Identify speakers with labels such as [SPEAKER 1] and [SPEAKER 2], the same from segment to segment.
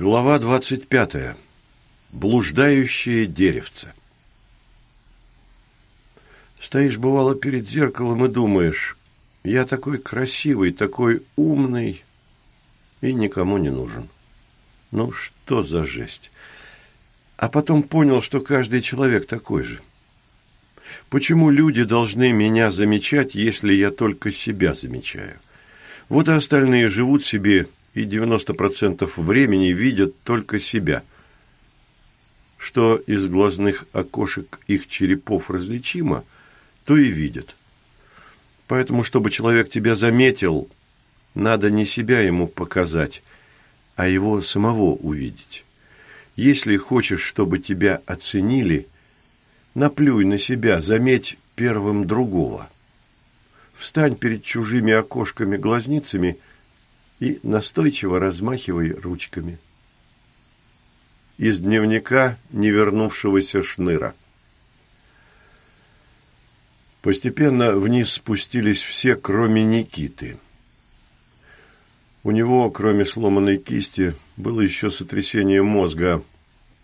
[SPEAKER 1] Глава двадцать пятая. Блуждающее деревце. Стоишь, бывало, перед зеркалом и думаешь, я такой красивый, такой умный и никому не нужен. Ну, что за жесть? А потом понял, что каждый человек такой же. Почему люди должны меня замечать, если я только себя замечаю? Вот и остальные живут себе и 90% времени видят только себя. Что из глазных окошек их черепов различимо, то и видят. Поэтому, чтобы человек тебя заметил, надо не себя ему показать, а его самого увидеть. Если хочешь, чтобы тебя оценили, наплюй на себя, заметь первым другого. Встань перед чужими окошками-глазницами – и настойчиво размахивай ручками. Из дневника невернувшегося шныра. Постепенно вниз спустились все, кроме Никиты. У него, кроме сломанной кисти, было еще сотрясение мозга.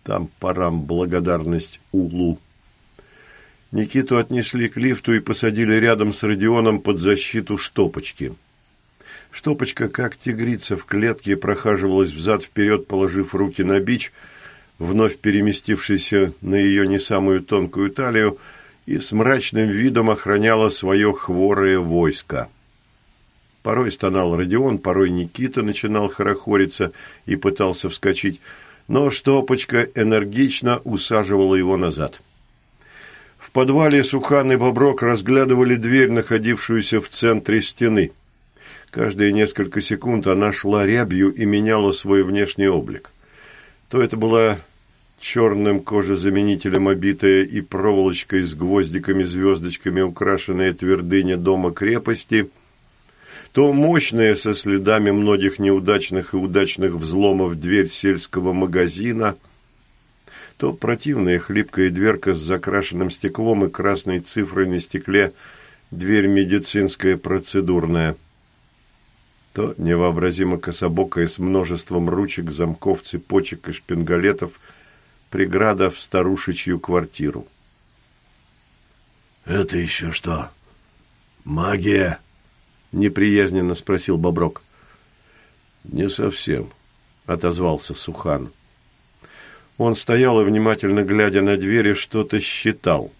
[SPEAKER 1] Там парам благодарность Улу. Никиту отнесли к лифту и посадили рядом с Родионом под защиту штопочки – Штопочка, как тигрица в клетке, прохаживалась взад-вперед, положив руки на бич, вновь переместившийся на ее не самую тонкую талию, и с мрачным видом охраняла свое хворое войско. Порой стонал Родион, порой Никита начинал хорохориться и пытался вскочить, но Штопочка энергично усаживала его назад. В подвале Сухан и Боброк разглядывали дверь, находившуюся в центре стены – Каждые несколько секунд она шла рябью и меняла свой внешний облик. То это была черным кожезаменителем обитая и проволочкой с гвоздиками-звездочками украшенная твердыня дома-крепости, то мощная со следами многих неудачных и удачных взломов дверь сельского магазина, то противная хлипкая дверка с закрашенным стеклом и красной цифрой на стекле дверь медицинская процедурная – то невообразимо кособокая с множеством ручек, замков, цепочек и шпингалетов преграда в старушечью квартиру.
[SPEAKER 2] «Это еще что? Магия?»
[SPEAKER 1] – неприязненно спросил Боброк. «Не совсем», – отозвался Сухан. Он стоял и, внимательно глядя на двери, что-то считал.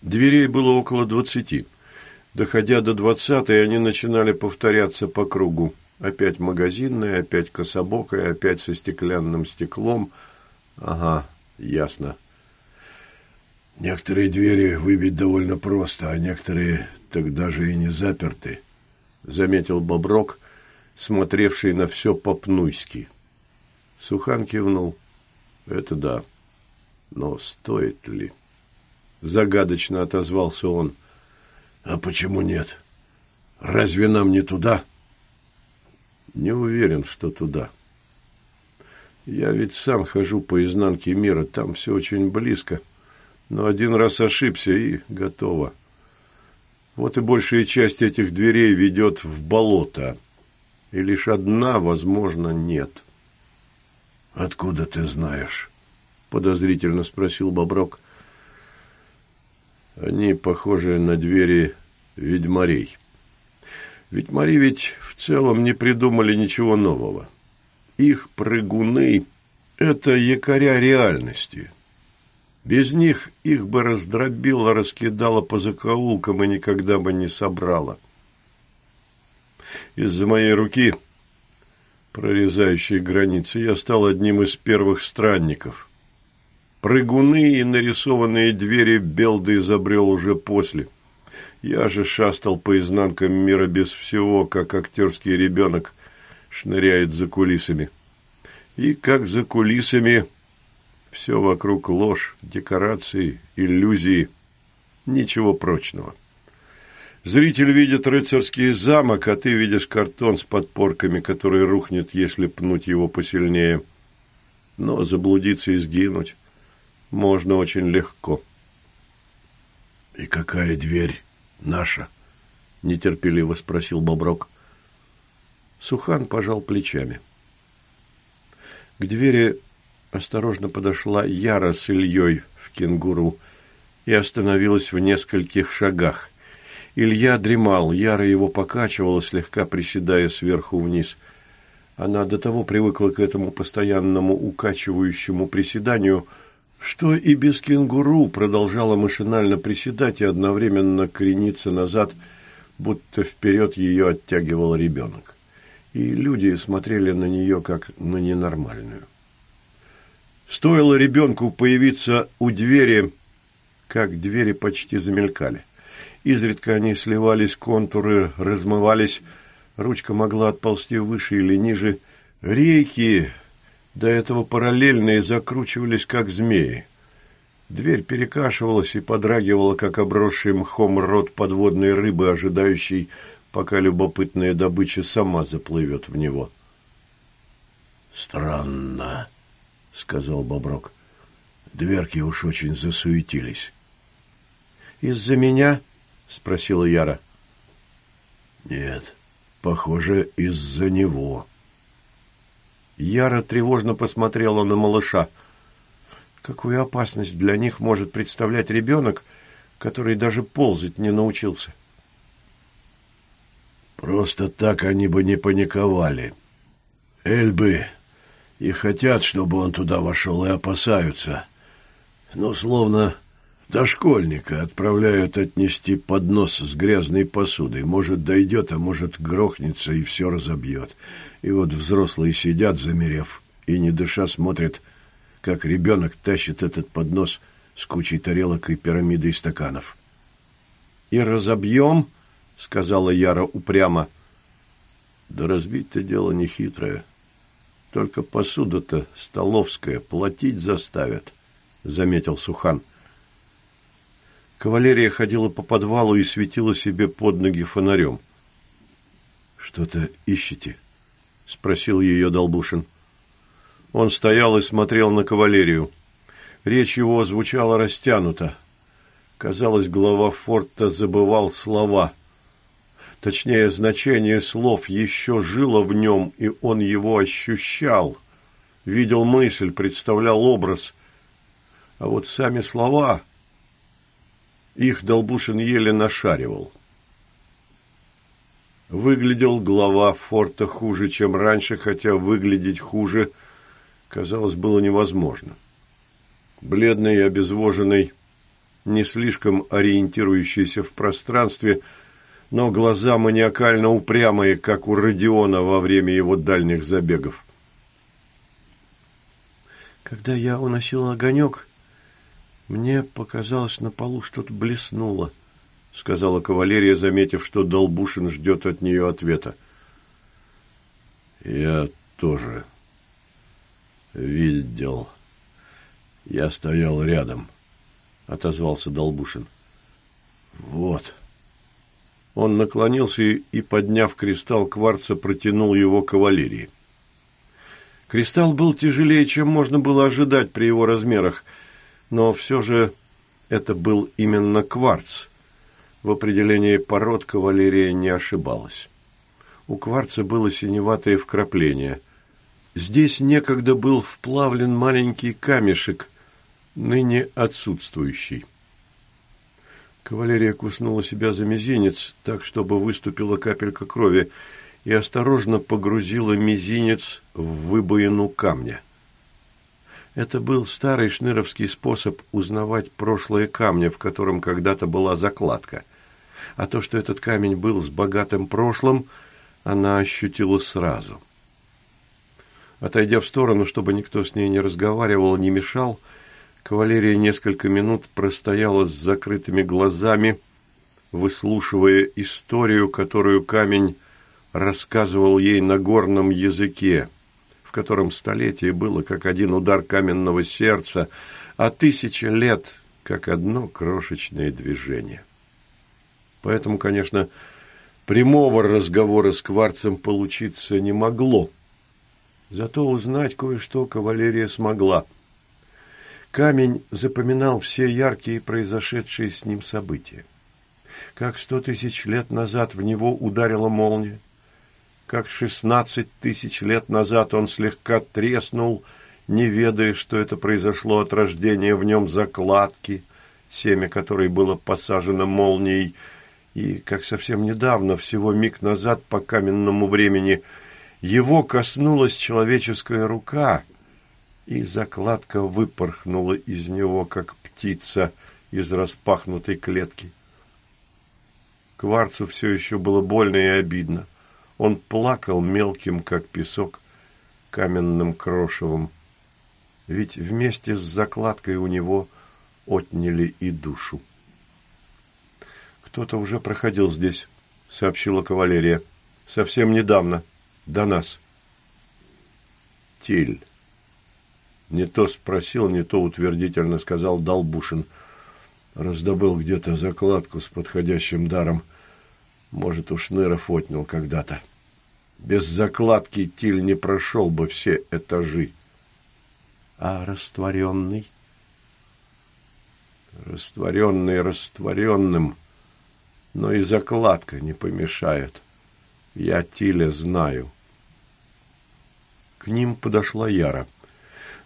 [SPEAKER 1] Дверей было около двадцати. Доходя до двадцатой, они начинали повторяться по кругу. Опять магазинная, опять кособокая, опять со стеклянным стеклом. Ага, ясно.
[SPEAKER 2] Некоторые двери выбить довольно просто, а некоторые так даже и не заперты, заметил Боброк, смотревший на все по-пнуйски. Сухан кивнул. Это да. Но стоит ли? Загадочно отозвался он. — а почему нет? Разве нам не туда?
[SPEAKER 1] Не уверен, что туда. Я ведь сам хожу по изнанке мира, там все очень близко. Но один раз ошибся и готово. Вот и большая часть этих дверей ведет в болото. И лишь одна, возможно, нет.
[SPEAKER 2] «Откуда ты знаешь?»
[SPEAKER 1] — подозрительно спросил Боброк. Они похожи на двери ведьмарей. Ведьмари ведь в целом не придумали ничего нового. Их прыгуны – это якоря реальности. Без них их бы раздробило, раскидало по закоулкам и никогда бы не собрало. Из-за моей руки, прорезающей границы, я стал одним из первых странников – Прыгуны и нарисованные двери Белда изобрел уже после. Я же шастал по изнанкам мира без всего, как актерский ребенок шныряет за кулисами. И как за кулисами все вокруг ложь, декорации, иллюзии, ничего прочного. Зритель видит рыцарский замок, а ты видишь картон с подпорками, который рухнет, если пнуть его посильнее. Но заблудиться и сгинуть можно очень легко.
[SPEAKER 2] «И какая дверь наша?»
[SPEAKER 1] – нетерпеливо спросил Боброк. Сухан пожал плечами. К двери осторожно подошла Яра с Ильей в кенгуру и остановилась в нескольких шагах. Илья дремал, Яра его покачивала, слегка приседая сверху вниз. Она до того привыкла к этому постоянному укачивающему приседанию, что и без кенгуру продолжала машинально приседать и одновременно крениться назад, будто вперед ее оттягивал ребенок. И люди смотрели на нее как на ненормальную. Стоило ребенку появиться у двери, как двери почти замелькали. Изредка они сливались, контуры размывались, ручка могла отползти выше или ниже. Рейки, до этого параллельные, закручивались, как змеи. Дверь перекашивалась и подрагивала, как обросший мхом рот подводной рыбы, ожидающей, пока любопытная добыча сама заплывет в него.
[SPEAKER 2] «Странно», — сказал Боброк. Дверки уж очень засуетились.
[SPEAKER 1] «Из-за меня?» — спросила Яра.
[SPEAKER 2] «Нет, похоже, из-за него».
[SPEAKER 1] Яра тревожно посмотрела на малыша. Какую опасность для них может представлять ребенок, который даже ползать не научился?
[SPEAKER 2] Просто так они бы не паниковали. Эльбы и хотят, чтобы он туда вошел, и опасаются. Но словно дошкольника отправляют отнести поднос с грязной посудой. Может, дойдет, а может, грохнется и все разобьет. И вот взрослые сидят, замерев, и, не дыша, смотрят, как ребенок тащит этот поднос с кучей тарелок и пирамидой стаканов.
[SPEAKER 1] «И разобьем?» — сказала Яра упрямо.
[SPEAKER 2] «Да разбить-то дело нехитрое», только посуда-то столовская, платить заставят, — заметил Сухан.
[SPEAKER 1] Кавалерия ходила по подвалу и светила себе под ноги фонарем. — Что-то ищете? — спросил ее Долбушин. Он стоял и смотрел на кавалерию. Речь его звучала растянуто. Казалось, глава форта забывал слова — Точнее, значение слов еще жило в нем, и он его ощущал. Видел мысль, представлял образ. А вот сами слова... Их Долбушин еле нашаривал. Выглядел глава форта хуже, чем раньше, хотя выглядеть хуже, казалось, было невозможно. Бледный и обезвоженный, не слишком ориентирующийся в пространстве – но глаза маниакально упрямые, как у Родиона во время его дальних забегов. Когда я уносил огонек, мне показалось, на полу что-то блеснуло, сказала кавалерия, заметив, что Долбушин ждет от нее ответа.
[SPEAKER 2] Я тоже видел. Я стоял рядом, отозвался Долбушин. Вот.
[SPEAKER 1] — он наклонился и, подняв кристалл кварца, протянул его кавалерии. Кристалл был тяжелее, чем можно было ожидать при его размерах, но все же это был именно кварц. В определении пород кавалерия не ошибалась. У кварца было синеватое вкрапление. Здесь некогда был вплавлен маленький камешек, ныне отсутствующий. Кавалерия куснула себя за мизинец, так, чтобы выступила капелька крови, и осторожно погрузила мизинец в выбоину камня. Это был старый шныровский способ узнавать прошлое камня, в котором когда-то была закладка. А то, что этот камень был с богатым прошлым, она ощутила сразу. Отойдя в сторону, чтобы никто с ней не разговаривал, не мешал, — Кавалерия несколько минут простояла с закрытыми глазами, выслушивая историю, которую камень рассказывал ей на горном языке, котором столетие было как один удар каменного сердца, а тысяча лет как одно крошечное движение. Поэтому, конечно, прямого разговора с Кварцем получиться не могло. Зато узнать кое-что кавалерия смогла – Камень запоминал все яркие произошедшие с ним события. Как сто тысяч лет назад в него ударила молния, как шестнадцать тысяч лет назад он слегка треснул, не ведая, что это произошло от рождения в нем закладки, семя которой было посажено молнией, и, как совсем недавно, всего миг назад по каменному времени, его коснулась человеческая рука, и закладка выпорхнула из него, как птица из распахнутой клетки. Кварцу все еще было больно и обидно. Он плакал мелким, как песок, каменным крошевом. Ведь вместе с закладкой у него отняли и душу. «Кто-то уже проходил здесь», — сообщила кавалерия. «Совсем недавно. До нас». «Тиль». Не то спросил, не то утвердительно сказал Долбушин. Раздобыл где-то закладку с подходящим даром. Может, уж Ныров отнял когда-то. Без закладки Тиль не прошел бы все этажи. А растворенный? Растворенный растворенным, но и закладка не помешает. Я Тиля знаю. К ним подошла Яра.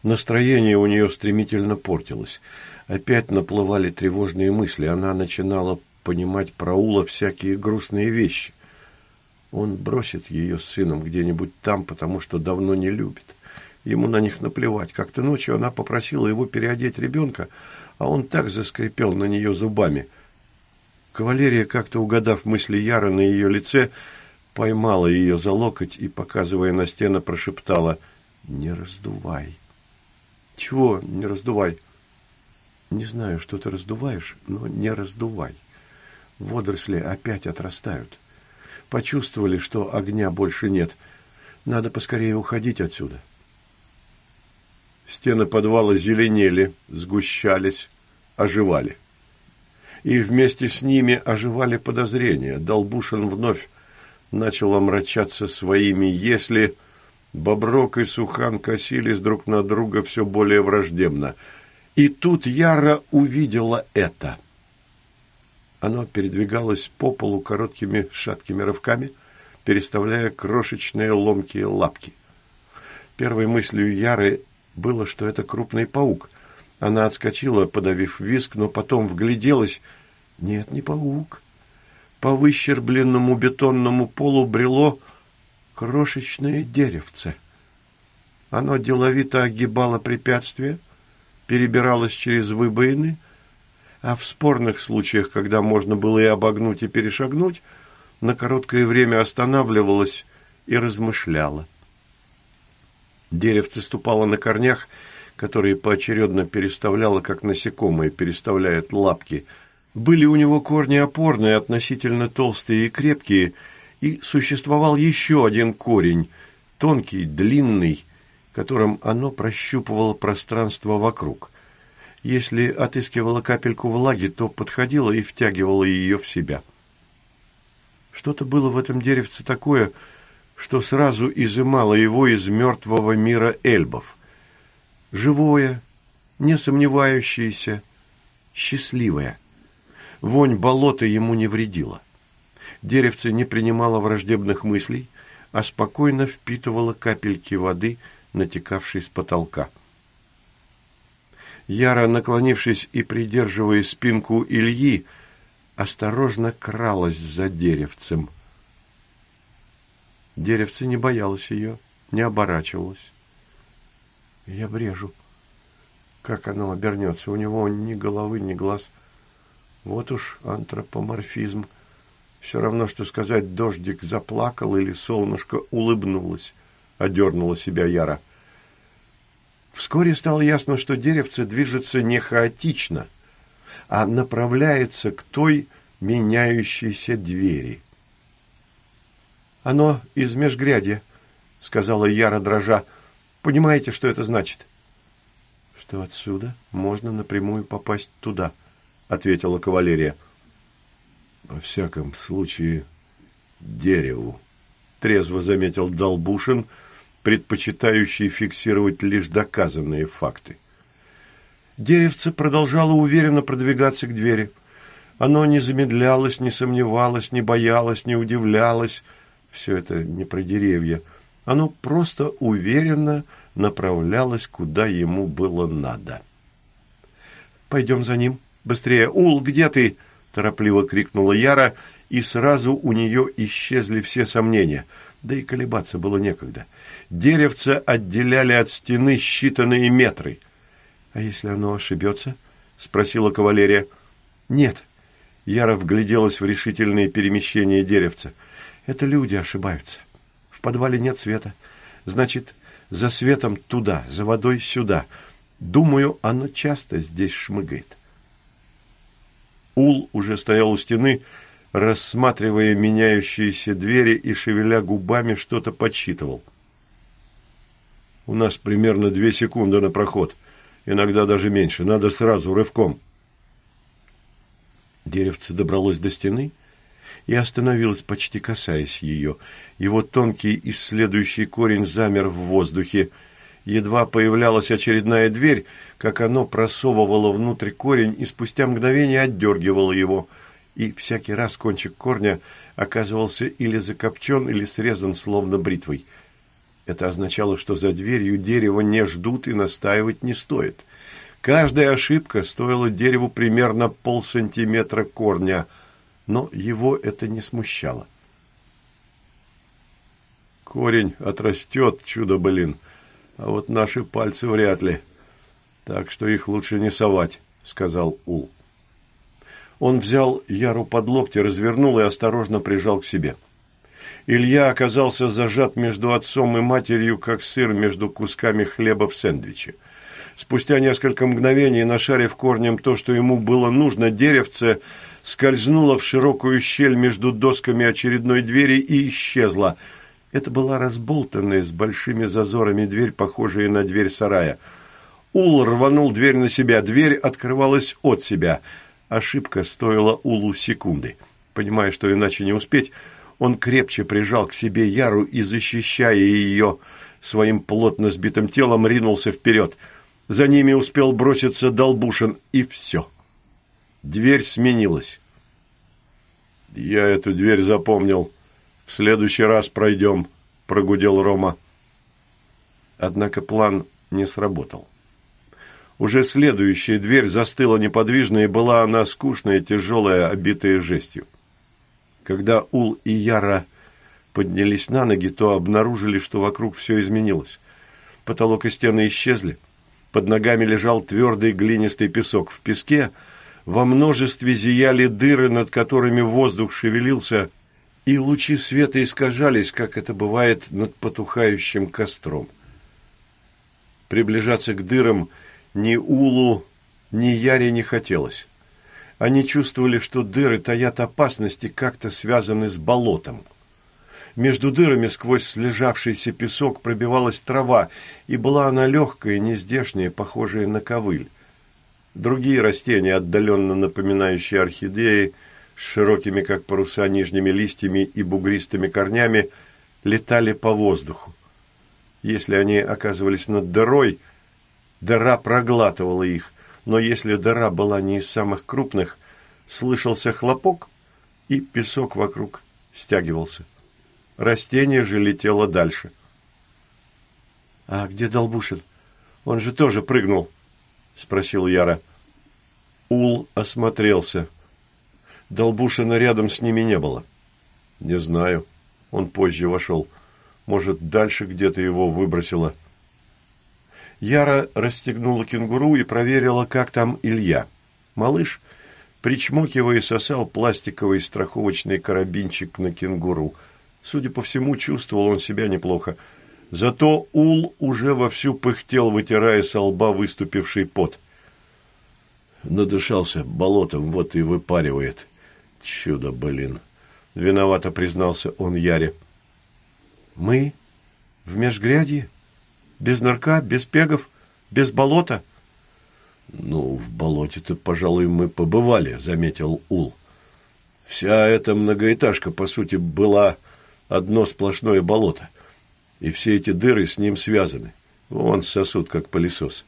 [SPEAKER 1] Настроение у нее стремительно портилось. Опять наплывали тревожные мысли. Она начинала понимать про Ула всякие грустные вещи. Он бросит ее с сыном где-нибудь там, потому что давно не любит. Ему на них наплевать. Как-то ночью она попросила его переодеть ребенка, а он так заскрипел на нее зубами. Кавалерия, как-то угадав мысли Яра на ее лице, поймала ее за локоть и, показывая на стену, прошептала «Не раздувай». Чего не раздувай? Не знаю, что ты раздуваешь, но не раздувай. Водоросли опять отрастают. Почувствовали, что огня больше нет. Надо поскорее уходить отсюда. Стены подвала зеленели, сгущались, оживали. И вместе с ними оживали подозрения. Долбушин вновь начал омрачаться своими «если...» Боброк и Сухан косились друг на друга все более враждебно. И тут Яра увидела это. Оно передвигалось по полу короткими шаткими рывками, переставляя крошечные ломкие лапки. Первой мыслью Яры было, что это крупный паук. Она отскочила, подавив виск, но потом вгляделась. Нет, не паук. По выщербленному бетонному полу брело крошечное деревце. Оно деловито огибало препятствия, перебиралось через выбоины, а в спорных случаях, когда можно было и обогнуть, и перешагнуть, на короткое время останавливалось и размышляло. Деревце ступало на корнях, которые поочередно переставляло, как насекомое переставляет лапки. Были у него корни опорные, относительно толстые и крепкие – и существовал еще один корень, тонкий, длинный, которым оно прощупывало пространство вокруг. Если отыскивало капельку влаги, то подходило и втягивало ее в себя. Что-то было в этом деревце такое, что сразу изымало его из мертвого мира эльбов. Живое, не сомневающееся, счастливое. Вонь болота ему не вредила. Деревце не принимало враждебных мыслей, а спокойно впитывало капельки воды, натекавшей с потолка. Яро, наклонившись и придерживая спинку Ильи, осторожно кралась за деревцем. Деревце не боялось ее, не оборачивалось. Я брежу. Как оно обернется? У него ни головы, ни глаз. Вот уж антропоморфизм — все равно, что сказать, дождик заплакал или солнышко улыбнулось, одернула себя Яра. Вскоре стало ясно, что деревце движется не хаотично, а направляется к той меняющейся двери. «Оно из межгрядья», — сказала Яра дрожа. «Понимаете, что это значит?» «Что отсюда можно напрямую попасть туда», — ответила кавалерия. Во всяком случае, дереву, трезво заметил Долбушин, предпочитающий фиксировать лишь доказанные факты. Деревце продолжало уверенно продвигаться к двери. Оно не замедлялось, не сомневалось, не боялось, не удивлялось, Все это не про деревья. Оно просто уверенно направлялось, куда ему было надо. «Пойдем за ним. Быстрее! Ул, где ты?» – торопливо крикнула Яра, и сразу у нее исчезли все сомнения. Да и колебаться было некогда. Деревца отделяли от стены считанные метры. «А если оно ошибется?» – спросила кавалерия. «Нет». Яра вгляделась в решительные перемещения деревца. «Это люди ошибаются. В подвале нет света. Значит, за светом туда, за водой сюда. Думаю, оно часто здесь шмыгает». Ул уже стоял у стены, рассматривая меняющиеся двери и, шевеля губами, что-то подсчитывал. «У нас примерно две секунды на проход, иногда даже меньше. Надо сразу, рывком». Деревце добралось до стены и остановилось, почти касаясь ее. Его тонкий исследующий корень замер в воздухе. Едва появлялась очередная дверь, как оно просовывало внутрь корень и спустя мгновение отдергивало его, и всякий раз кончик корня оказывался или закопчен, или срезан словно бритвой. Это означало, что за дверью дерево не ждут и настаивать не стоит. Каждая ошибка стоила дереву примерно полсантиметра корня, но его это не смущало. Корень отрастет, чудо-блин, а вот наши пальцы вряд ли. Так что их лучше не совать, сказал Ул. Он взял Яру под локти, развернул и осторожно прижал к себе. Илья оказался зажат между отцом и матерью, как сыр между кусками хлеба в сэндвиче. Спустя несколько мгновений, нашарив корнем то, что ему было нужно, деревце скользнуло в широкую щель между досками очередной двери и исчезло. Это была разболтанная с большими зазорами дверь, похожая на дверь сарая – Ул рванул дверь на себя. Дверь открывалась от себя. Ошибка стоила Улу секунды. Понимая, что иначе не успеть, он крепче прижал к себе Яру и, защищая ее своим плотно сбитым телом, ринулся вперед. За ними успел броситься Долбушин, и все. Дверь сменилась. «Я эту дверь запомнил. В следующий раз пройдем», — прогудел Рома. Однако план не сработал. Уже следующая дверь застыла неподвижно, и была она скучная, тяжелая, обитая жестью. Когда Ул и Яра поднялись на ноги, то обнаружили, что вокруг все изменилось. Потолок и стены исчезли. Под ногами лежал твердый глинистый песок. В песке во множестве зияли дыры, над которыми воздух шевелился, и лучи света искажались, как это бывает над потухающим костром. Приближаться к дырам – ни Улу, ни Яре не хотелось. Они чувствовали, что дыры таят опасности, как-то связаны с болотом. Между дырами сквозь слежавшийся песок пробивалась трава, и была она легкая, нездешняя, похожая на ковыль. Другие растения, отдаленно напоминающие орхидеи, с широкими, как паруса, нижними листьями и бугристыми корнями, летали по воздуху. Если они оказывались над дырой – Дыра проглатывала их, но если дыра была не из самых крупных, слышался хлопок, и песок вокруг стягивался. Растение же летело дальше. — А где Долбушин? Он же тоже прыгнул, — спросил Яра. Ул осмотрелся. Долбушина рядом с ними не было. — Не знаю. Он позже вошел. Может, дальше где-то его выбросило. — Яра расстегнула кенгуру и проверила, как там Илья. Малыш, причмокивая, сосал пластиковый страховочный карабинчик на кенгуру. Судя по всему, чувствовал он себя неплохо. Зато Ул уже вовсю пыхтел, вытирая со лба выступивший пот. Надышался болотом, вот и выпаривает. Чудо, блин. Виновато признался он Яре. «Мы в межгрядье?» Без нырка, без пегов, без болота? Ну, в болоте-то, пожалуй, мы побывали, заметил Ул. Вся эта многоэтажка, по сути, была одно сплошное болото. И все эти дыры с ним связаны. Вон сосуд, как пылесос.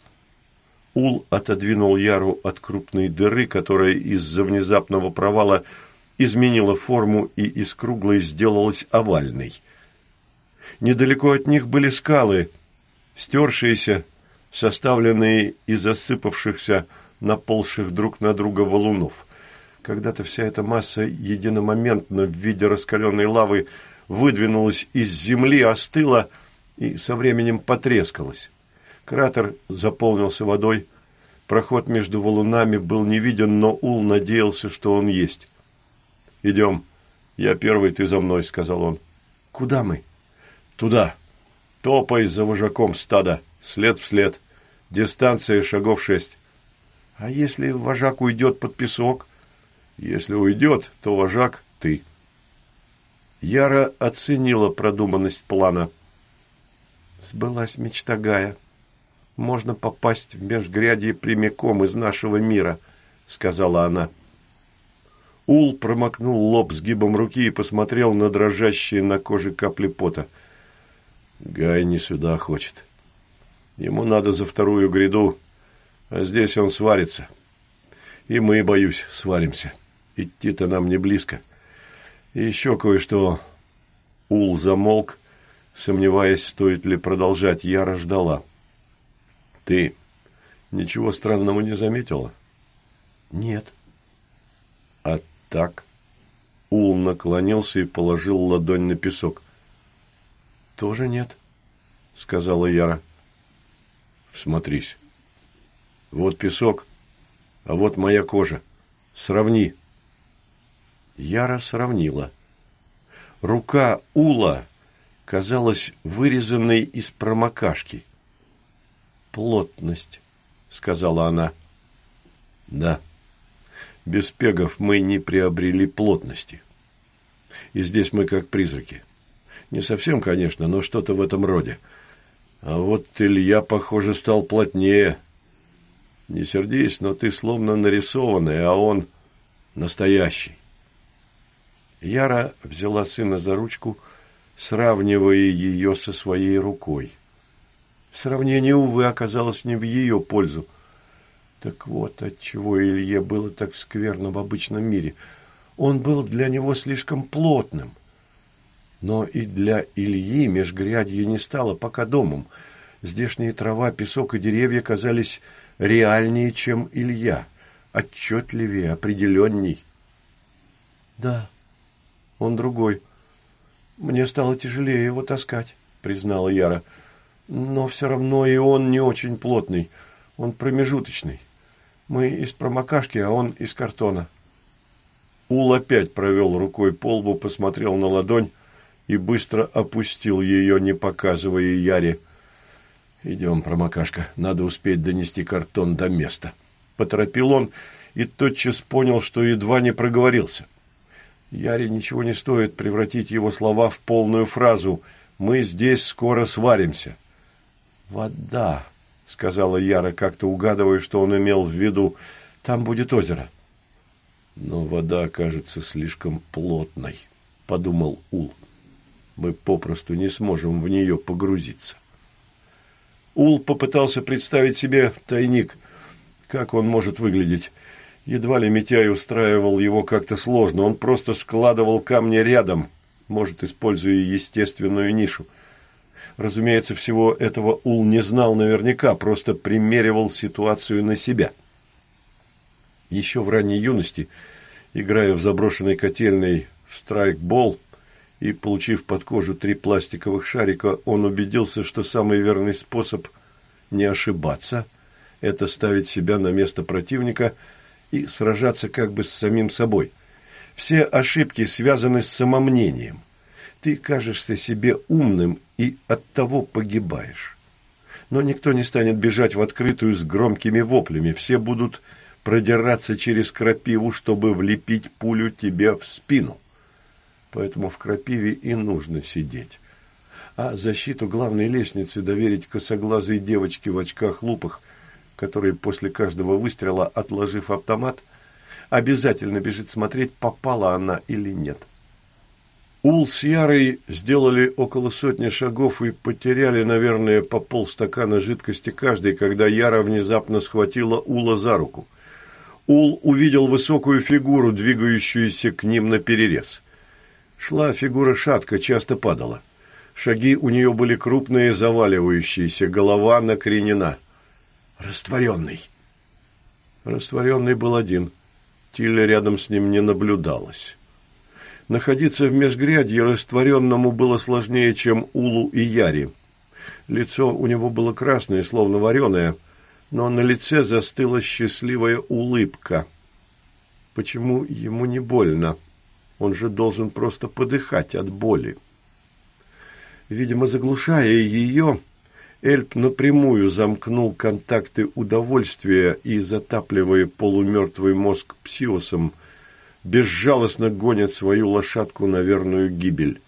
[SPEAKER 1] Ул отодвинул Яру от крупной дыры, которая из-за внезапного провала изменила форму и из круглой сделалась овальной. Недалеко от них были скалы, стершиеся, составленные из осыпавшихся, наползших друг на друга валунов. Когда-то вся эта масса единомоментно в виде раскаленной лавы выдвинулась из земли, остыла и со временем потрескалась. Кратер заполнился водой, проход между валунами был не виден, но Ул надеялся, что он есть. «Идем. Я первый, ты за мной», — сказал он.
[SPEAKER 2] «Куда мы?»
[SPEAKER 1] «Туда. Топай за вожаком стада, след в след. Дистанция шагов шесть».
[SPEAKER 2] «А если вожак уйдет под песок?»
[SPEAKER 1] «Если уйдет, то вожак ты». Яра оценила продуманность плана.
[SPEAKER 2] Сбылась мечта Гая. Можно попасть в межгрядье прямиком из нашего мира, сказала она.
[SPEAKER 1] Ул промокнул лоб сгибом руки и посмотрел на дрожащие на коже капли пота. Гай не сюда хочет. Ему надо за вторую гряду, а здесь он сварится. И мы, боюсь, сваримся. Идти-то нам не близко. И еще кое-что. Ул замолк, сомневаясь, стоит ли продолжать. Яра ждала. Ты ничего странного не заметила?
[SPEAKER 2] Нет.
[SPEAKER 1] А так? Ул наклонился и положил ладонь на песок.
[SPEAKER 2] Тоже нет,
[SPEAKER 1] сказала Яра. Всмотрись. Вот песок, а вот моя кожа. Сравни.
[SPEAKER 2] Яра сравнила. Рука Ула казалась вырезанной из промокашки. «Плотность», — сказала она.
[SPEAKER 1] «Да, без пегов мы не приобрели плотности. И здесь мы как призраки. Не совсем, конечно, но что-то в этом роде. А вот Илья, похоже, стал плотнее. Не сердись, но ты словно нарисованный, а он настоящий.
[SPEAKER 2] Яра взяла сына за ручку, сравнивая ее со своей рукой. Сравнение, увы, оказалось не в ее пользу. Так вот, отчего Илье было так скверно в обычном мире. Он был для него слишком плотным. Но и для Ильи межгрядье не стало пока домом. Здешние трава, песок и деревья казались реальнее, чем Илья, отчетливее, определенней. Да, он другой. Мне стало тяжелее его таскать, признала Яра. Но все равно и он не очень плотный. Он промежуточный. Мы из промокашки, а он из картона.
[SPEAKER 1] Ул опять провел рукой по лбу, посмотрел на ладонь и быстро опустил ее, не показывая Яре. «Идем, промокашка, надо успеть донести картон до места». Поторопил он и тотчас понял, что едва не проговорился. Яре ничего не стоит превратить его слова в полную фразу «Мы здесь скоро сваримся».
[SPEAKER 2] «Вода», — сказала Яра, как-то угадывая, что он имел в виду. «Там будет озеро».
[SPEAKER 1] «Но вода окажется слишком плотной», — подумал Ул. «Мы попросту не сможем в нее погрузиться». Ул попытался представить себе тайник. Как он может выглядеть? Едва ли Митяй устраивал его как-то сложно, он просто складывал камни рядом, может, используя естественную нишу. Разумеется, всего этого Ул не знал наверняка, просто примеривал ситуацию на себя. Еще в ранней юности, играя в заброшенной котельной в страйкбол и получив под кожу три пластиковых шарика, он убедился, что самый верный способ не ошибаться – это ставить себя на место противника – и сражаться как бы с самим собой. Все ошибки связаны с самомнением. Ты кажешься себе умным и от того погибаешь. Но никто не станет бежать в открытую с громкими воплями. Все будут продираться через крапиву, чтобы влепить пулю тебе в спину. Поэтому в крапиве и нужно сидеть. А защиту главной лестницы доверить косоглазой девочке в очках-лупах – который после каждого выстрела, отложив автомат, обязательно бежит смотреть, попала она или нет. Ул с Ярой сделали около сотни шагов и потеряли, наверное, по полстакана жидкости каждый, когда Яра внезапно схватила Ула за руку. Ул увидел высокую фигуру, двигающуюся к ним на перерез. Шла фигура шатко, часто падала. Шаги у нее были крупные, заваливающиеся, голова накренена. «Растворенный!» Растворенный был один. Тиля рядом с ним не наблюдалось. Находиться в межгрядье растворенному было сложнее, чем Улу и Яри. Лицо у него было красное, словно вареное, но на лице застыла счастливая улыбка. Почему ему не больно? Он же должен просто подыхать от боли. Видимо, заглушая ее, Эльп напрямую замкнул контакты удовольствия и, затапливая полумертвый мозг псиосом, безжалостно гонит свою лошадку на верную гибель.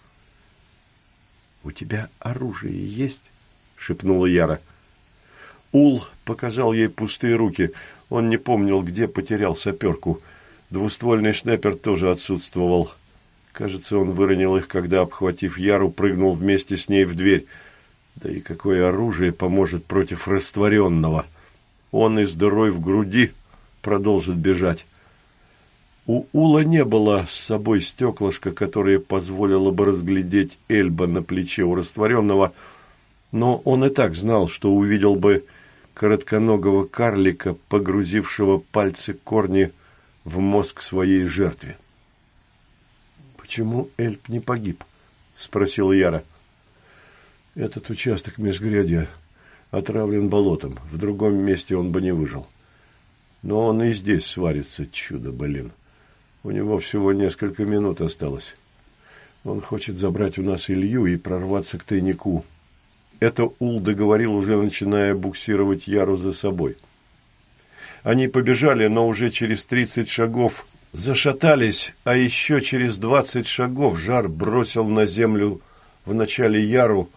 [SPEAKER 1] «У тебя оружие есть?» — шепнула Яра. Ул показал ей пустые руки. Он не помнил, где потерял саперку. Двуствольный шнеппер тоже отсутствовал. Кажется, он выронил их, когда, обхватив Яру, прыгнул вместе с ней в дверь. Да и какое оружие поможет против растворенного? Он из дырой в груди продолжит бежать. У Ула не было с собой стеклышка, которое позволило бы разглядеть Эльба на плече у растворенного, но он и так знал, что увидел бы коротконогого карлика, погрузившего пальцы корни в мозг своей жертве. «Почему Эльб не погиб?» – спросила Яра. – этот участок межгрядья отравлен болотом. В другом месте он бы не выжил. Но он и здесь сварится, чудо, блин. У него всего несколько минут осталось. Он хочет забрать у нас Илью и прорваться к тайнику. Это Ул договорил, уже начиная буксировать Яру за собой. Они побежали, но уже через тридцать шагов зашатались, а еще через двадцать шагов жар бросил на землю в начале Яру,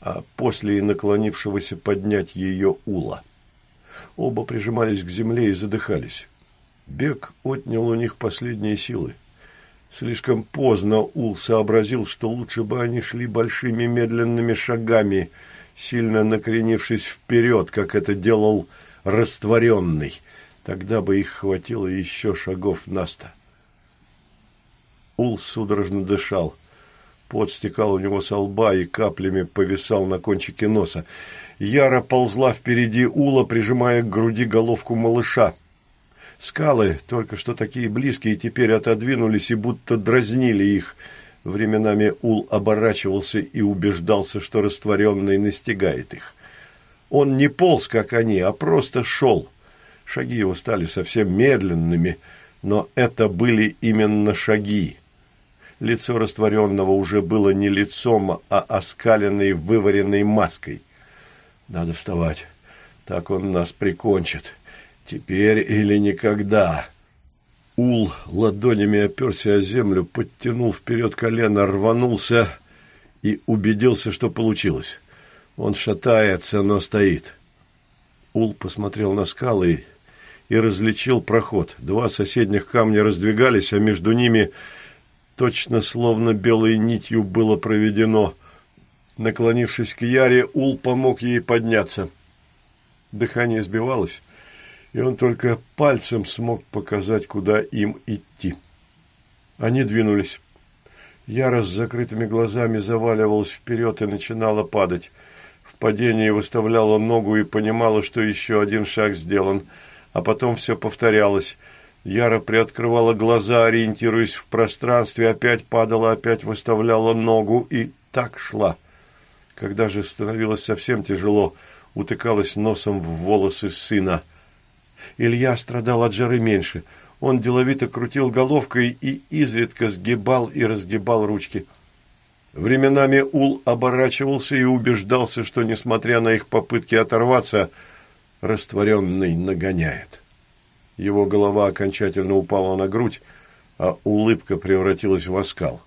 [SPEAKER 1] а после и наклонившегося поднять ее ула. Оба прижимались к земле и задыхались. Бег отнял у них последние силы. Слишком поздно Ул сообразил, что лучше бы они шли большими медленными шагами, сильно накренившись вперед, как это делал растворенный. Тогда бы их хватило еще шагов наста. Ул судорожно дышал. Пот стекал у него со лба и каплями повисал на кончике носа. Яра ползла впереди ула, прижимая к груди головку малыша. Скалы, только что такие близкие, теперь отодвинулись и будто дразнили их. Временами Ул оборачивался и убеждался, что растворенный настигает их. Он не полз, как они, а просто шел. Шаги его стали совсем медленными, но это были именно шаги. Лицо растворенного уже было не лицом, а оскаленной вываренной маской. Надо вставать. Так он нас прикончит. Теперь или никогда. Ул ладонями оперся о землю, подтянул вперед колено, рванулся и убедился, что получилось. Он шатается, но стоит. Ул посмотрел на скалы и различил проход. Два соседних камня раздвигались, а между ними точно словно белой нитью было проведено. Наклонившись к Яре, Ул помог ей подняться. Дыхание сбивалось, и он только пальцем смог показать, куда им идти. Они двинулись. Яра с закрытыми глазами заваливалась вперед и начинала падать. В падении выставляла ногу и понимала, что еще один шаг сделан, а потом все повторялось – Яра приоткрывала глаза, ориентируясь в пространстве, опять падала, опять выставляла ногу и так шла. Когда же становилось совсем тяжело, утыкалась носом в волосы сына. Илья страдал от жары меньше. Он деловито крутил головкой и изредка сгибал и разгибал ручки. Временами Ул оборачивался и убеждался, что, несмотря на их попытки оторваться, растворенный нагоняет. Его голова окончательно упала на грудь, а улыбка превратилась в оскал.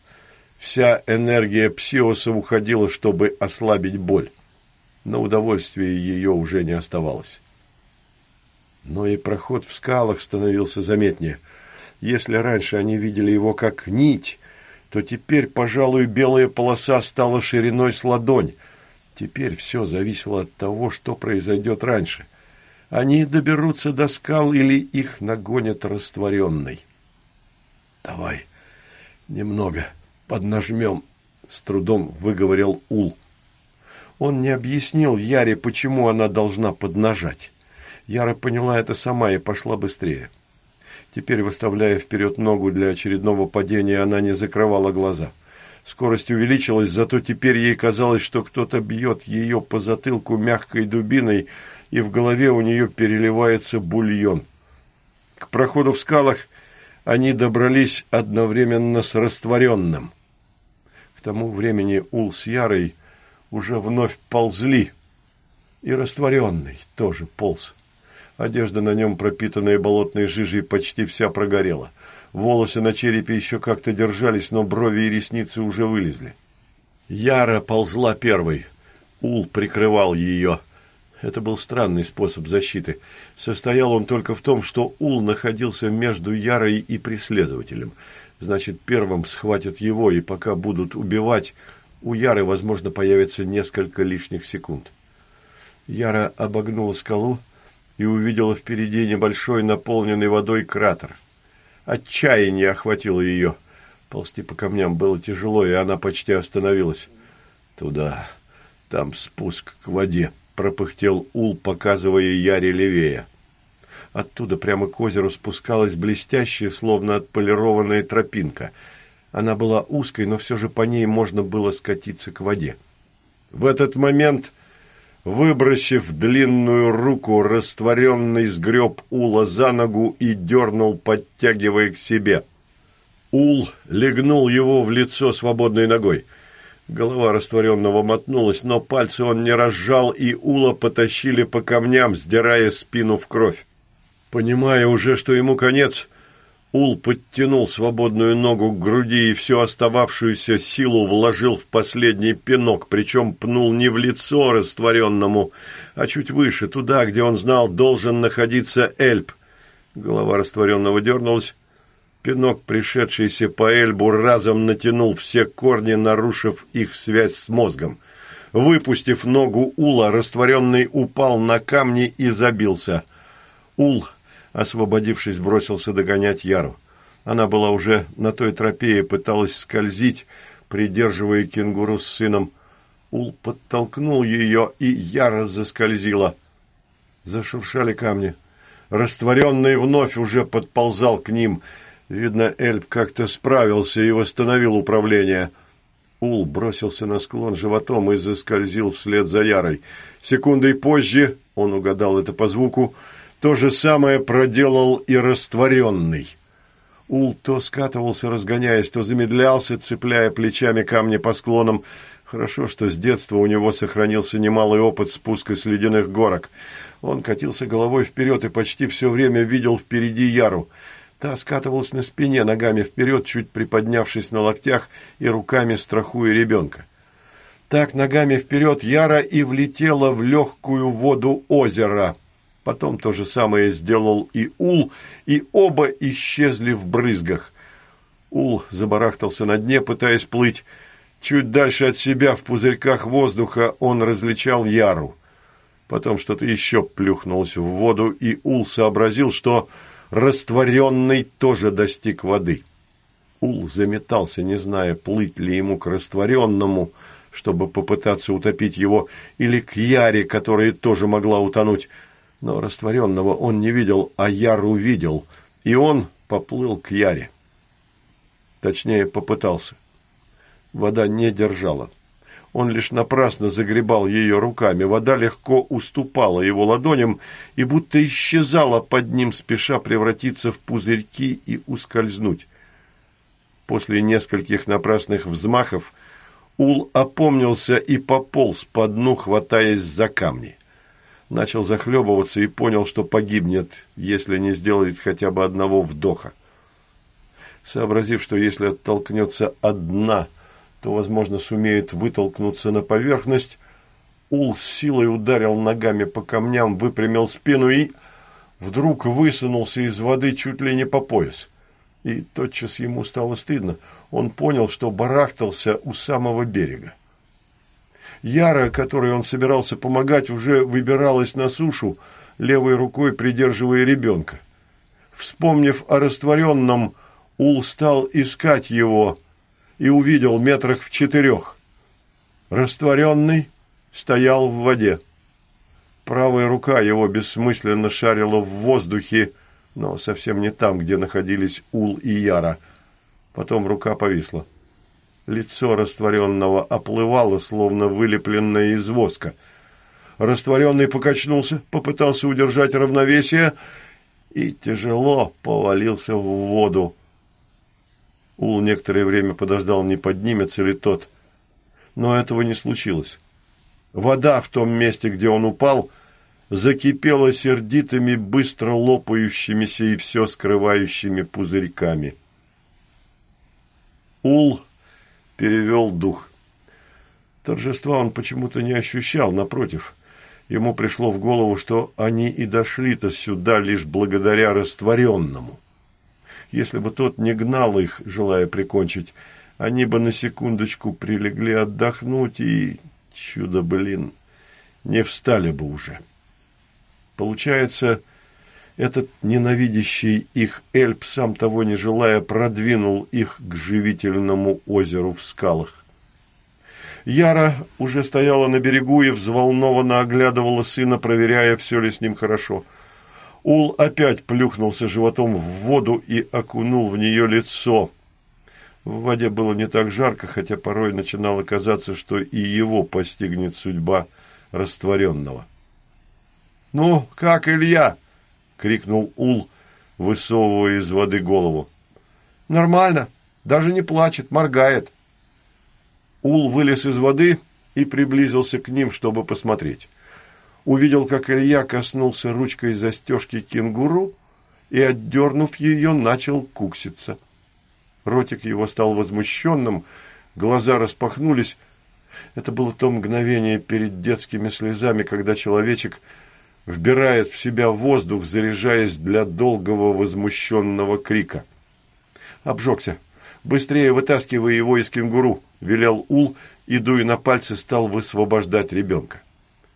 [SPEAKER 1] Вся энергия псиоса уходила, чтобы ослабить боль. На удовольствие ее уже не оставалось. Но и проход в скалах становился заметнее. Если раньше они видели его как нить, то теперь, пожалуй, белая полоса стала шириной с ладонь. Теперь все зависело от того, что произойдет раньше. Они доберутся до скал или их нагонят растворенный.
[SPEAKER 2] «Давай немного поднажмем», — с трудом выговорил Ул.
[SPEAKER 1] Он не объяснил Яре, почему она должна поднажать. Яра поняла это сама и пошла быстрее. Теперь, выставляя вперед ногу для очередного падения, она не закрывала глаза. Скорость увеличилась, зато теперь ей казалось, что кто-то бьет ее по затылку мягкой дубиной, и в голове у нее переливается бульон. К проходу в скалах они добрались одновременно с растворенным. К тому времени Ул с Ярой уже вновь ползли, и растворенный тоже полз. Одежда на нем, пропитанная болотной жижей, почти вся прогорела. Волосы на черепе еще как-то держались, но брови и ресницы уже вылезли. Яра ползла первой. Ул прикрывал ее. Это был странный способ защиты. Состоял он только в том, что Ул находился между Ярой и преследователем. Значит, первым схватят его, и пока будут убивать, у Яры, возможно, появится несколько лишних секунд. Яра обогнула скалу, и увидела впереди небольшой наполненный водой кратер. Отчаяние охватило ее. Ползти по камням было тяжело, и она почти остановилась. «Туда, там спуск к воде», — пропыхтел Ул, показывая Яре левее. Оттуда прямо к озеру спускалась блестящая, словно отполированная тропинка. Она была узкой, но все же по ней можно было скатиться к воде. В этот момент Выбросив длинную руку, растворенный сгреб Ула за ногу и дернул, подтягивая к себе. Ул легнул его в лицо свободной ногой. Голова растворенного мотнулась, но пальцы он не разжал, и Ула потащили по камням, сдирая спину в кровь. Понимая уже, что ему конец, Ул подтянул свободную ногу к груди и всю остававшуюся силу вложил в последний пинок, причем пнул не в лицо растворенному, а чуть выше, туда, где он знал, должен находиться Эльп. Голова растворенного дернулась. Пинок, пришедшийся по Эльбу, разом натянул все корни, нарушив их связь с мозгом. Выпустив ногу Ула, растворенный упал на камни и забился. Ул освободившись, бросился догонять Яру. Она была уже на той тропе и пыталась скользить, придерживая кенгуру с сыном. Ул подтолкнул ее, и Яра заскользила. Зашуршали камни. Растворенный вновь уже подползал к ним. Видно, Эльп как-то справился и восстановил управление. Ул бросился на склон животом и заскользил вслед за Ярой. Секундой позже, он угадал это по звуку, — то же самое проделал и растворенный. Ул то скатывался, разгоняясь, то замедлялся, цепляя плечами камни по склонам. Хорошо, что с детства у него сохранился немалый опыт спуска с ледяных горок. Он катился головой вперед и почти все время видел впереди Яру. Та скатывалась на спине, ногами вперед, чуть приподнявшись на локтях и руками страхуя ребенка. Так ногами вперед Яра и влетела в легкую воду озера. Потом то же самое сделал и Ул, и оба исчезли в брызгах. Ул забарахтался на дне, пытаясь плыть. Чуть дальше от себя, в пузырьках воздуха, он различал Яру. Потом что-то еще плюхнулось в воду, и Ул сообразил, что растворенный тоже достиг воды. Ул заметался, не зная, плыть ли ему к растворенному, чтобы попытаться утопить его, или к Яре, которая тоже могла утонуть. Но растворенного он не видел, а Яр увидел, и он поплыл к Яре. Точнее, попытался. Вода не держала. Он лишь напрасно загребал ее руками. Вода легко уступала его ладоням и будто исчезала под ним, спеша превратиться в пузырьки и ускользнуть. После нескольких напрасных взмахов Ул опомнился и пополз по дну, хватаясь за камни начал захлебываться и понял, что погибнет, если не сделает хотя бы одного вдоха. Сообразив, что если оттолкнется от дна, то, возможно, сумеет вытолкнуться на поверхность, Ул с силой ударил ногами по камням, выпрямил спину и вдруг высунулся из воды чуть ли не по пояс. И тотчас ему стало стыдно. Он понял, что барахтался у самого берега. Яра, которой он собирался помогать, уже выбиралась на сушу, левой рукой придерживая ребенка. Вспомнив о растворенном, Ул стал искать его и увидел метрах в четырех. Растворенный стоял в воде. Правая рука его бессмысленно шарила в воздухе, но совсем не там, где находились Ул и Яра. Потом рука повисла. Лицо растворенного оплывало, словно вылепленное из воска. Растворенный покачнулся, попытался удержать равновесие и тяжело повалился в воду. Ул некоторое время подождал, не поднимется ли тот, но этого не случилось. Вода в том месте, где он упал, закипела сердитыми, быстро лопающимися и все скрывающими пузырьками. Ул перевел дух. Торжества он почему-то не ощущал, напротив. Ему пришло в голову, что они и дошли-то сюда лишь благодаря растворенному. Если бы тот не гнал их, желая прикончить, они бы на секундочку прилегли отдохнуть и, чудо, блин, не встали бы уже. Получается, этот ненавидящий их эльп, сам того не желая, продвинул их к живительному озеру в скалах. Яра уже стояла на берегу и взволнованно оглядывала сына, проверяя, все ли с ним хорошо. Ул опять плюхнулся животом в воду и окунул в нее лицо. В воде было не так жарко, хотя порой начинало казаться, что и его постигнет судьба растворенного. «Ну, как Илья?» крикнул Ул, высовывая из воды голову. Нормально, даже не плачет, моргает. Ул вылез из воды и приблизился к ним, чтобы посмотреть. Увидел, как Илья коснулся ручкой застежки кенгуру и, отдернув ее, начал кукситься. Ротик его стал возмущенным, глаза распахнулись. Это было то мгновение перед детскими слезами, когда человечек – вбирает в себя воздух, заряжаясь для долгого возмущенного крика. Обжегся. «Быстрее вытаскивай его из кенгуру!» – велел Ул, и, дуя на пальцы, стал высвобождать ребенка.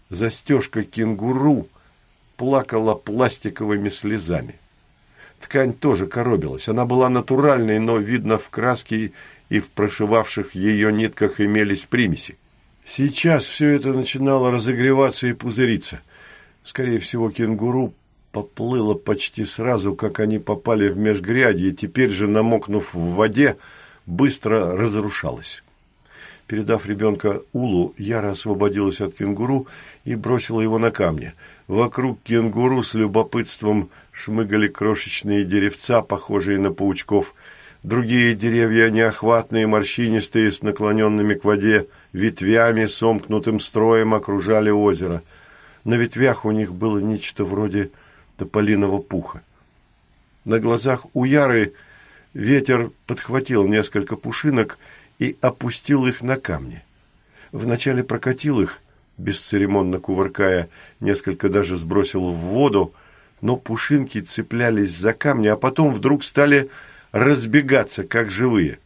[SPEAKER 1] Застежка кенгуру плакала пластиковыми слезами. Ткань тоже коробилась. Она была натуральной, но, видно, в краске и в прошивавших ее нитках имелись примеси. Сейчас все это начинало разогреваться и пузыриться – Скорее всего, кенгуру поплыло почти сразу, как они попали в межгрядье, теперь же, намокнув в воде, быстро разрушалось. Передав ребенка Улу, Яра освободилась от кенгуру и бросила его на камни. Вокруг кенгуру с любопытством шмыгали крошечные деревца, похожие на паучков. Другие деревья, неохватные, морщинистые, с наклоненными к воде ветвями, сомкнутым строем окружали озеро – на ветвях у них было нечто вроде тополиного пуха. На глазах у Яры ветер подхватил несколько пушинок и опустил их на камни. Вначале прокатил их, бесцеремонно кувыркая, несколько даже сбросил в воду, но пушинки цеплялись за камни, а потом вдруг стали разбегаться, как живые.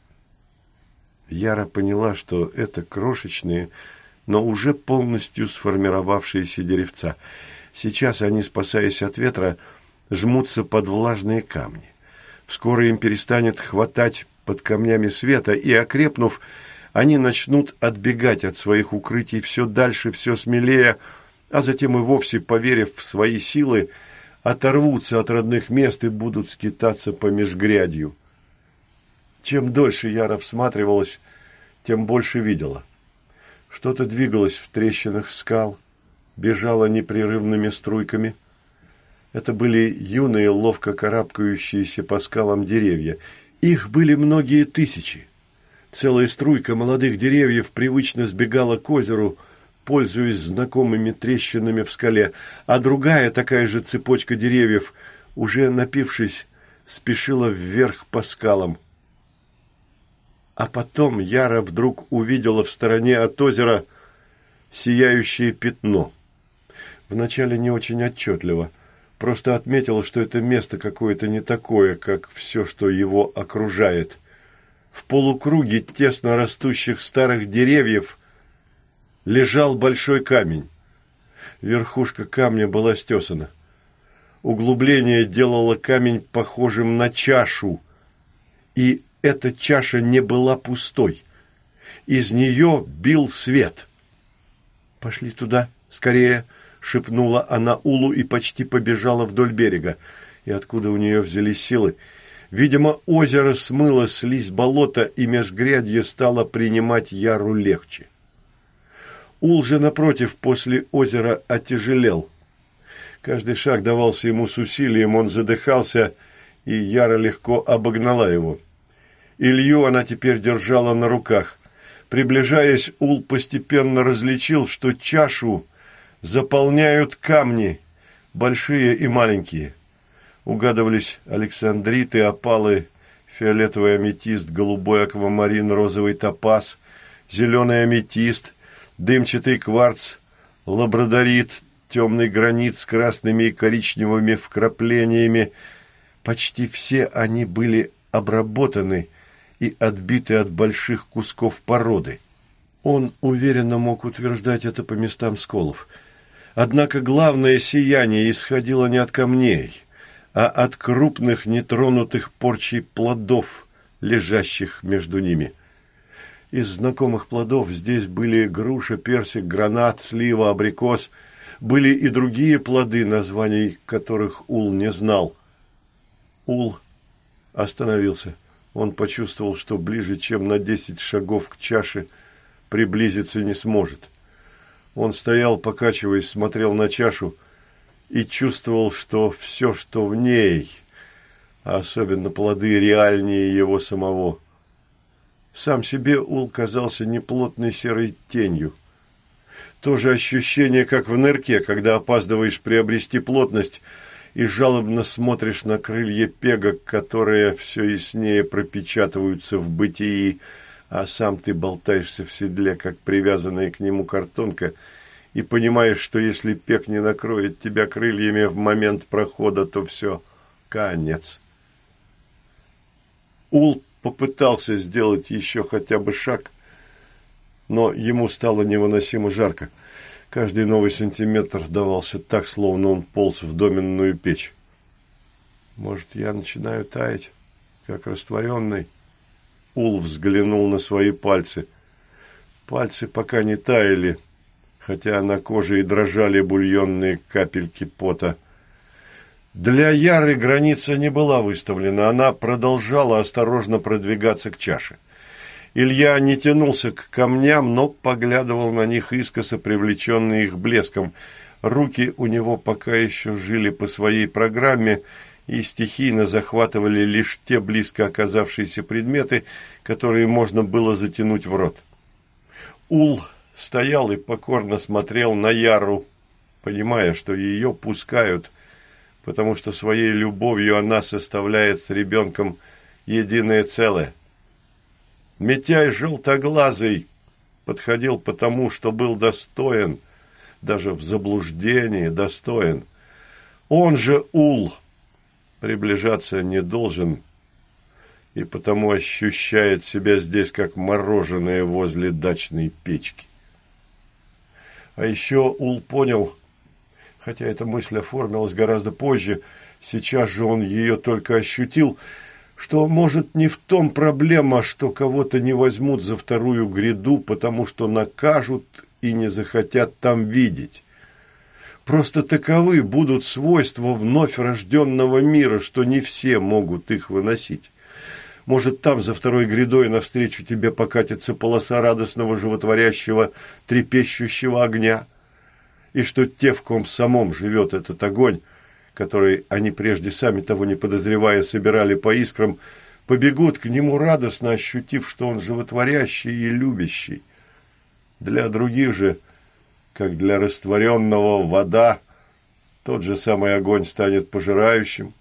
[SPEAKER 1] Яра поняла, что это крошечные, но уже полностью сформировавшиеся деревца. Сейчас они, спасаясь от ветра, жмутся под влажные камни. Вскоре им перестанет хватать под камнями света, и, окрепнув, они начнут отбегать от своих укрытий все дальше, все смелее, а затем и вовсе, поверив в свои силы, оторвутся от родных мест и будут скитаться по межгрядью. Чем дольше Яра всматривалась, тем больше видела. Что-то двигалось в трещинах скал, бежало непрерывными струйками. Это были юные, ловко карабкающиеся по скалам деревья. Их были многие тысячи. Целая струйка молодых деревьев привычно сбегала к озеру, пользуясь знакомыми трещинами в скале, а другая такая же цепочка деревьев, уже напившись, спешила вверх по скалам. А потом Яра вдруг увидела в стороне от озера сияющее пятно. Вначале не очень отчетливо. Просто отметила, что это место какое-то не такое, как все, что его окружает. В полукруге тесно растущих старых деревьев лежал большой камень. Верхушка камня была стесана. Углубление делало камень похожим на чашу, и эта чаша не была пустой. Из нее бил свет. «Пошли туда, скорее!» — шепнула она Улу и почти побежала вдоль берега. И откуда у нее взялись силы? Видимо, озеро смыло слизь болота, и межгрядье стало принимать яру легче. Ул же, напротив, после озера отяжелел. Каждый шаг давался ему с усилием, он задыхался, и Яра легко обогнала его. Илью она теперь держала на руках. Приближаясь, Ул постепенно различил, что чашу заполняют камни, большие и маленькие. Угадывались александриты, опалы, фиолетовый аметист, голубой аквамарин, розовый топаз, зеленый аметист, дымчатый кварц, лабрадорит, темный гранит с красными и коричневыми вкраплениями. Почти все они были обработаны и отбиты от больших кусков породы. Он уверенно мог утверждать это по местам сколов. Однако главное сияние исходило не от камней, а от крупных нетронутых порчей плодов, лежащих между ними. Из знакомых плодов здесь были груша, персик, гранат, слива, абрикос. Были и другие плоды, названий которых Ул не знал. Ул остановился. Он почувствовал, что ближе, чем на десять шагов к чаше, приблизиться не сможет. Он стоял, покачиваясь, смотрел на чашу и чувствовал, что все, что в ней, а особенно плоды, реальнее его самого. Сам себе Ул казался неплотной серой тенью. То же ощущение, как в нырке, когда опаздываешь приобрести плотность и жалобно смотришь на крылья пега, которые все яснее пропечатываются в бытии, а сам ты болтаешься в седле, как привязанная к нему картонка, и понимаешь, что если пек не накроет тебя крыльями в момент прохода, то все, конец. Ул попытался сделать еще хотя бы шаг, но ему стало невыносимо жарко. Каждый новый сантиметр давался так, словно он полз в доменную печь. Может, я начинаю таять, как растворенный? Ул взглянул на свои пальцы. Пальцы пока не таяли, хотя на коже и дрожали бульонные капельки пота. Для Яры граница не была выставлена, она продолжала осторожно продвигаться к чаше. Илья не тянулся к камням, но поглядывал на них искоса, привлеченный их блеском. Руки у него пока еще жили по своей программе и стихийно захватывали лишь те близко оказавшиеся предметы, которые можно было затянуть в рот. Ул стоял и покорно смотрел на Яру, понимая, что ее пускают – потому что своей любовью она составляет с ребенком единое целое. Митяй желтоглазый подходил потому, что был достоин, даже в заблуждении достоин. Он же Ул приближаться не должен и потому ощущает себя здесь как мороженое возле дачной печки. А еще Ул понял, хотя эта мысль оформилась гораздо позже, сейчас же он ее только ощутил, что, может, не в том проблема, что кого-то не возьмут за вторую гряду, потому что накажут и не захотят там видеть. Просто таковы будут свойства вновь рожденного мира, что не все могут их выносить. Может, там за второй грядой навстречу тебе покатится полоса радостного животворящего трепещущего огня – и что те, в ком самом живет этот огонь, который они прежде сами того не подозревая собирали по искрам, побегут к нему радостно, ощутив, что он животворящий и любящий. Для других же, как для растворенного вода, тот же самый огонь станет пожирающим,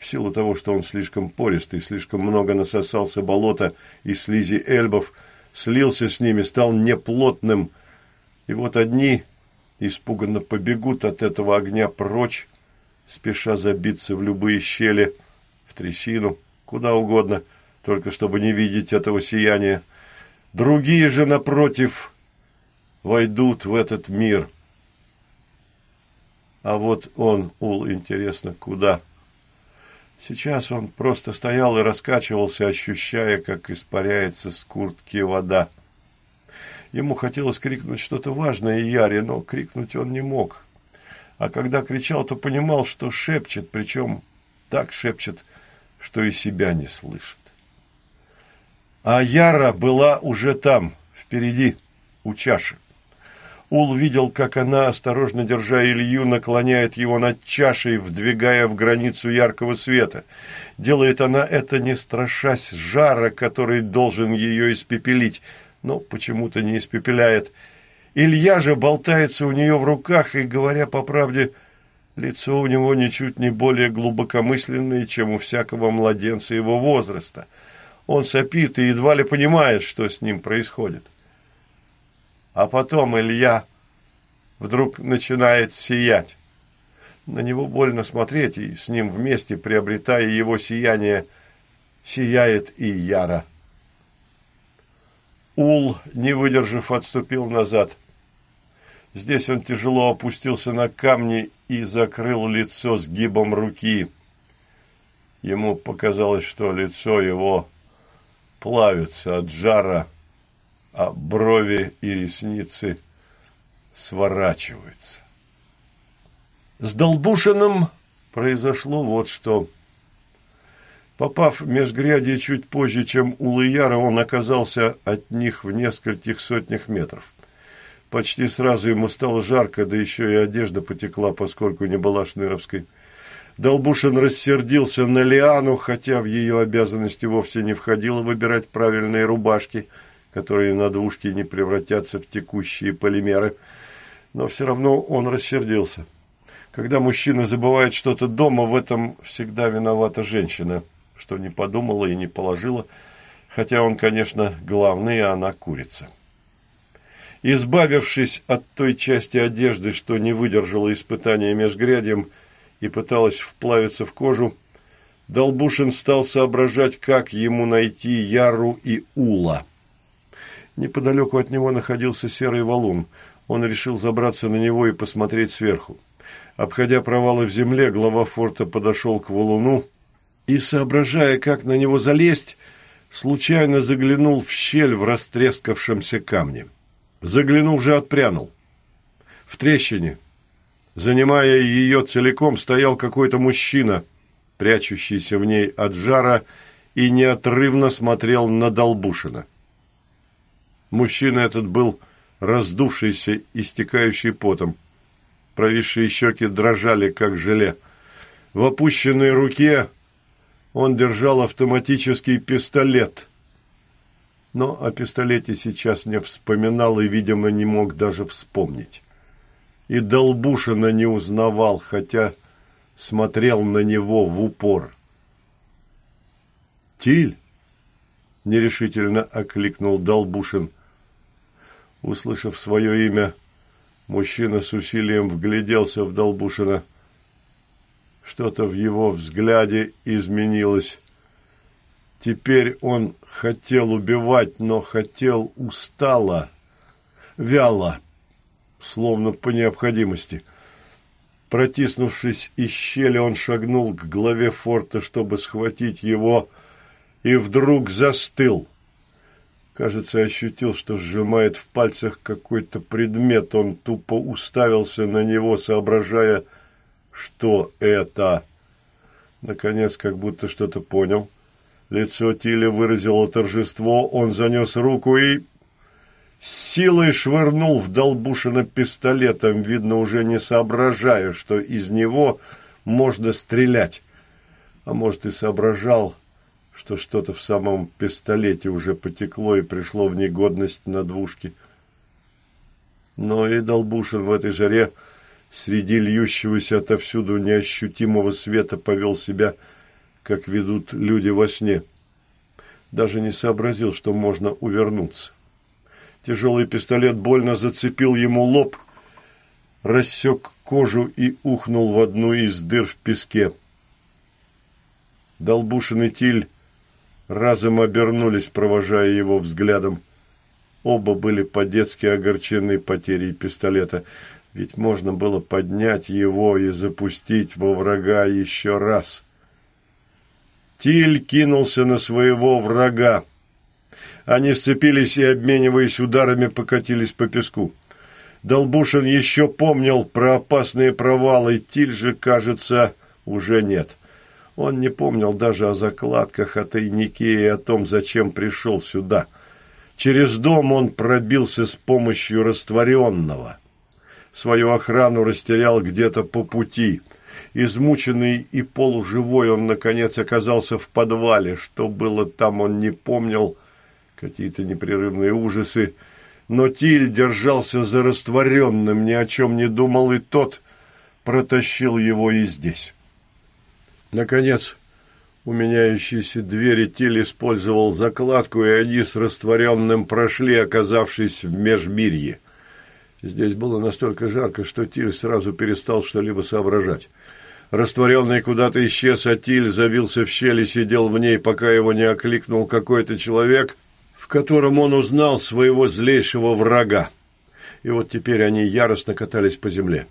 [SPEAKER 1] в силу того, что он слишком пористый, слишком много насосался болота и слизи эльбов, слился с ними, стал неплотным, и вот одни испуганно побегут от этого огня прочь, спеша забиться в любые щели, в трясину, куда угодно, только чтобы не видеть этого сияния. Другие же, напротив, войдут в этот мир. А вот он, Ул, интересно, куда? Сейчас он просто стоял и раскачивался, ощущая, как испаряется с куртки вода. Ему хотелось крикнуть что-то важное Яре, но крикнуть он не мог. А когда кричал, то понимал, что шепчет, причем так шепчет, что и себя не слышит. А Яра была уже там, впереди, у чаши. Ул видел, как она, осторожно держа Илью, наклоняет его над чашей, вдвигая в границу яркого света. Делает она это, не страшась жара, который должен ее испепелить, но почему-то не испепеляет. Илья же болтается у нее в руках, и, говоря по правде, лицо у него ничуть не более глубокомысленное, чем у всякого младенца его возраста. Он сопит и едва ли понимает, что с ним происходит. А потом Илья вдруг начинает сиять. На него больно смотреть, и с ним вместе, приобретая его сияние, сияет и Яра. Ул, не выдержав, отступил назад. Здесь он тяжело опустился на камни и закрыл лицо сгибом руки. Ему показалось, что лицо его плавится от жара, а брови и ресницы сворачиваются. С Долбушиным произошло вот что. Попав в межгрядье чуть позже, чем у Лыяра, он оказался от них в нескольких сотнях метров. Почти сразу ему стало жарко, да еще и одежда потекла, поскольку не была шныровской. Долбушин рассердился на Лиану, хотя в ее обязанности вовсе не входило выбирать правильные рубашки – которые на двушке не превратятся в текущие полимеры. Но все равно он рассердился. Когда мужчина забывает что-то дома, в этом всегда виновата женщина, что не подумала и не положила, хотя он, конечно, главный, а она курица. Избавившись от той части одежды, что не выдержала испытания межгрядем и пыталась вплавиться в кожу, Долбушин стал соображать, как ему найти Яру и Ула. Неподалеку от него находился серый валун. Он решил забраться на него и посмотреть сверху. Обходя провалы в земле, глава форта подошел к валуну и, соображая, как на него залезть, случайно заглянул в щель в растрескавшемся камне. Заглянув же, отпрянул. В трещине, занимая ее целиком, стоял какой-то мужчина, прячущийся в ней от жара, и неотрывно смотрел на Долбушина. Мужчина этот был раздувшийся, истекающий потом. Провисшие щеки дрожали, как желе. В опущенной руке он держал автоматический пистолет. Но о пистолете сейчас не вспоминал и, видимо, не мог даже вспомнить. И Долбушина не узнавал, хотя смотрел на него в упор. «Тиль!» — нерешительно окликнул Долбушин — Услышав свое имя, мужчина с усилием вгляделся в Долбушина. Что-то в его взгляде изменилось. Теперь он хотел убивать, но хотел устало, вяло, словно по необходимости. Протиснувшись из щели, он шагнул к главе форта, чтобы схватить его, и вдруг застыл. Кажется, ощутил, что сжимает в пальцах какой-то предмет. Он тупо уставился на него, соображая, что это. Наконец, как будто что-то понял. Лицо Тиля выразило торжество. Он занес руку и силой швырнул в Долбушина пистолетом, видно, уже не соображая, что из него можно стрелять. А может, и соображал, что что-то в самом пистолете уже потекло и пришло в негодность на двушке. Но и Долбушин в этой жаре среди льющегося отовсюду неощутимого света повел себя, как ведут люди во сне. Даже не сообразил, что можно увернуться. Тяжелый пистолет больно зацепил ему лоб, рассек кожу и ухнул в одну из дыр в песке. Долбушин и Тиль разом обернулись, провожая его взглядом. Оба были по-детски огорчены потерей пистолета. Ведь можно было поднять его и запустить во врага еще раз. Тиль кинулся на своего врага. Они сцепились и, обмениваясь ударами, покатились по песку. Долбушин еще помнил про опасные провалы, Тиль же, кажется, уже нет. Он не помнил даже о закладках, о тайнике и о том, зачем пришел сюда. Через дом он пробился с помощью растворенного. Свою охрану растерял где-то по пути. Измученный и полуживой он, наконец, оказался в подвале. Что было там, он не помнил. Какие-то непрерывные ужасы. Но Тиль держался за растворенным, ни о чем не думал, и тот протащил его и здесь. Наконец, у меняющейся двери Тиль использовал закладку, и они с растворенным прошли, оказавшись в межмирье. Здесь было настолько жарко, что Тиль сразу перестал что-либо соображать. Растворенный куда-то исчез, а Тиль завился в щели, сидел в ней, пока его не окликнул какой-то человек, в котором он узнал своего злейшего врага. И вот теперь они яростно катались по земле.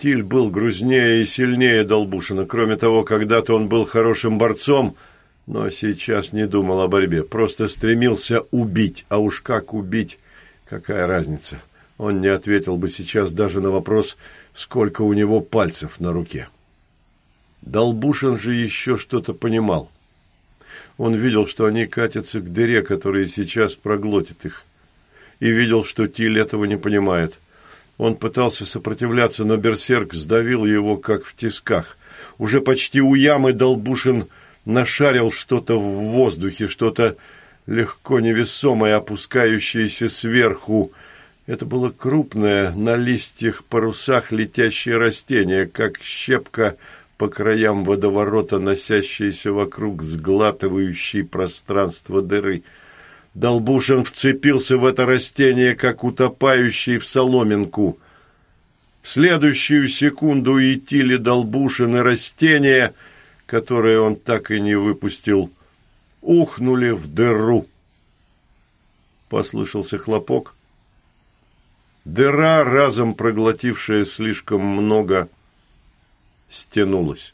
[SPEAKER 1] Тиль был грузнее и сильнее Долбушина. Кроме того, когда-то он был хорошим борцом, но сейчас не думал о борьбе, просто стремился убить. А уж как убить, какая разница? Он не ответил бы сейчас даже на вопрос, сколько у него пальцев на руке. Долбушин же еще что-то понимал. Он видел, что они катятся к дыре, которая сейчас проглотит их. И видел, что Тиль этого не понимает. Он пытался сопротивляться, но берсерк сдавил его, как в тисках. Уже почти у ямы Долбушин нашарил что-то в воздухе, что-то легко невесомое, опускающееся сверху. Это было крупное, на листьях парусах летящее растение, как щепка по краям водоворота, носящаяся вокруг сглатывающей пространство дыры. Долбушин вцепился в это растение, как утопающий в соломинку. В следующую секунду ли Долбушин и растение, которое он так и не выпустил, ухнули в дыру. Послышался хлопок. Дыра, разом проглотившая слишком много стянулась.